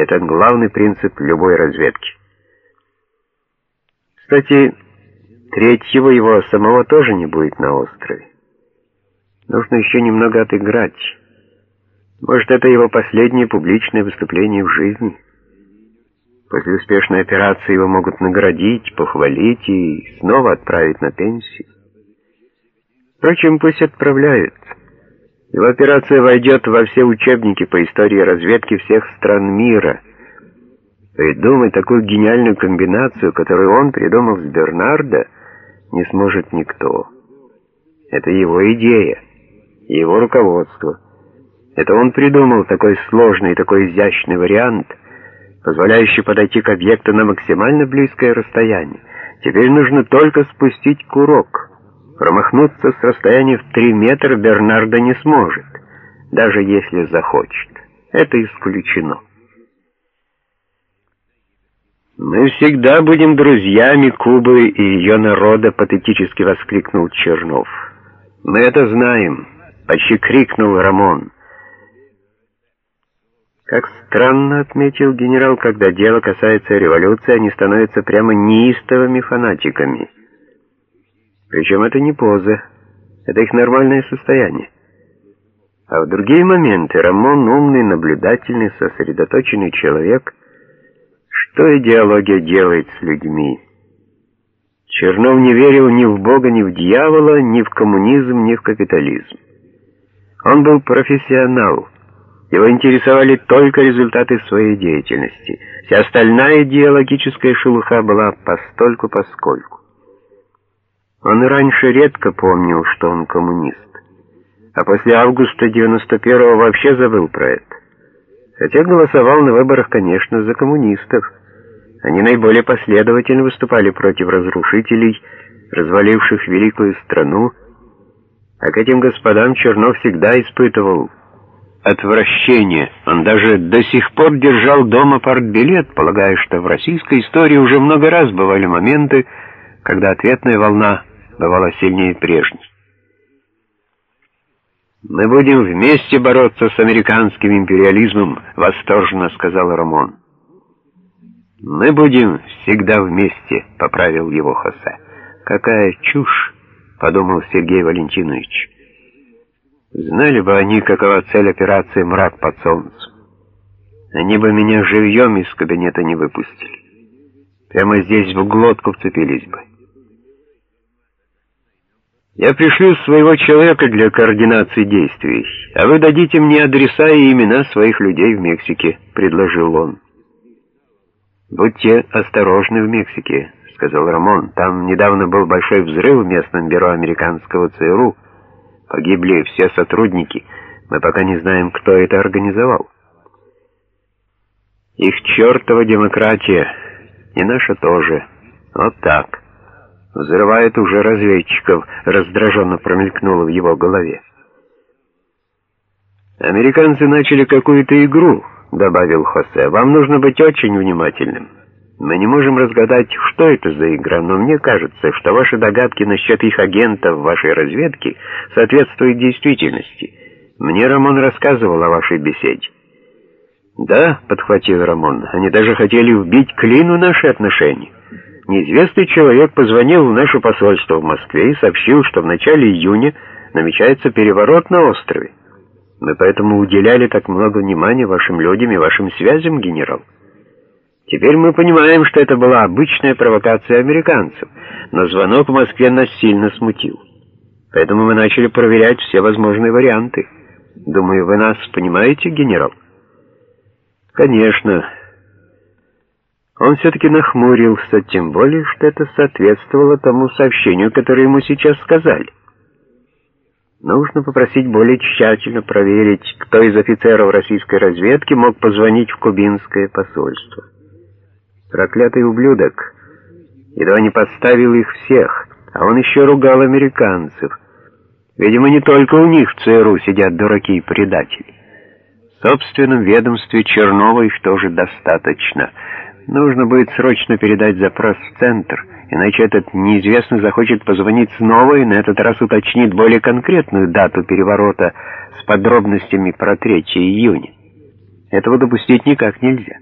Это главный принцип любой разведки. Кстати, третьего его самого тоже не будет на острове. Нужно еще немного отыграть. Может, это его последнее публичное выступление в жизни. После успешной операции его могут наградить, похвалить и снова отправить на пенсию. Впрочем, пусть отправляют. Его операция войдет во все учебники по истории разведки всех стран мира. Придумать такую гениальную комбинацию, которую он придумал с Бернардо, не сможет никто. Это его идея, его руководство. Это он придумал такой сложный, такой изящный вариант, позволяющий подойти к объекту на максимально близкое расстояние. Теперь нужно только спустить курок — Промахнуться с расстояния в три метра Бернардо не сможет, даже если захочет. Это исключено. «Мы всегда будем друзьями Кубы и ее народа», — патетически воскликнул Чернов. «Мы это знаем», — почти крикнул Рамон. Как странно, отметил генерал, когда дело касается революции, они становятся прямо неистовыми фанатиками. Причем это не поза, это их нормальное состояние. А в другие моменты Рамон умный, наблюдательный, сосредоточенный человек. Что идеология делает с людьми? Чернов не верил ни в Бога, ни в дьявола, ни в коммунизм, ни в капитализм. Он был профессионал. Его интересовали только результаты своей деятельности. Вся остальная идеологическая шелуха была постольку-поскольку. Он и раньше редко помнил, что он коммунист. А после августа 91-го вообще забыл про это. Хотя голосовал на выборах, конечно, за коммунистов. Они наиболее последовательно выступали против разрушителей, разваливших великую страну, а к этим господам Чернов всегда испытывал отвращение. Он даже до сих пор держал дома партбилет, полагая, что в российской истории уже много раз бывали моменты, когда ответная волна бывала сильнее прежней. «Мы будем вместе бороться с американским империализмом», — восторженно сказал Рамон. «Мы будем всегда вместе», — поправил его Хосе. «Какая чушь», — подумал Сергей Валентинович. «Знали бы они, какова цель операции «Мрак под солнцем». Они бы меня живьем из кабинета не выпустили. Прямо здесь в глотку вцепились бы». Я пришлю своего человека для координации действий, а вы дадите мне адреса и имена своих людей в Мексике», — предложил он. «Будьте осторожны в Мексике», — сказал Рамон. «Там недавно был большой взрыв в местном бюро американского ЦРУ. Погибли все сотрудники. Мы пока не знаем, кто это организовал». «Их чертова демократия, и наша тоже. Вот так». Взрывает уже разведчиков, раздраженно промелькнуло в его голове. «Американцы начали какую-то игру», — добавил Хосе. «Вам нужно быть очень внимательным. Мы не можем разгадать, что это за игра, но мне кажется, что ваши догадки насчет их агентов вашей разведке соответствуют действительности. Мне Рамон рассказывал о вашей беседе». «Да», — подхватил Рамон, — «они даже хотели вбить клину наши отношения». Неизвестный человек позвонил в наше посольство в Москве и сообщил, что в начале июня намечается переворот на острове. Мы поэтому уделяли так много внимания вашим людям и вашим связям, генерал. Теперь мы понимаем, что это была обычная провокация американцев, но звонок в Москве нас сильно смутил. Поэтому мы начали проверять все возможные варианты. Думаю, вы нас понимаете, генерал? Конечно. Он все-таки нахмурился, тем более, что это соответствовало тому сообщению, которое ему сейчас сказали. Нужно попросить более тщательно проверить, кто из офицеров российской разведки мог позвонить в кубинское посольство. Проклятый ублюдок едва не подставил их всех, а он еще ругал американцев. Видимо, не только у них в ЦРУ сидят дураки и предатели. В собственном ведомстве Чернова их тоже достаточно — Нужно будет срочно передать запрос в центр, иначе этот неизвестный захочет позвонить снова и на этот раз уточнит более конкретную дату переворота с подробностями про 3 июня. Этого допустить никак нельзя.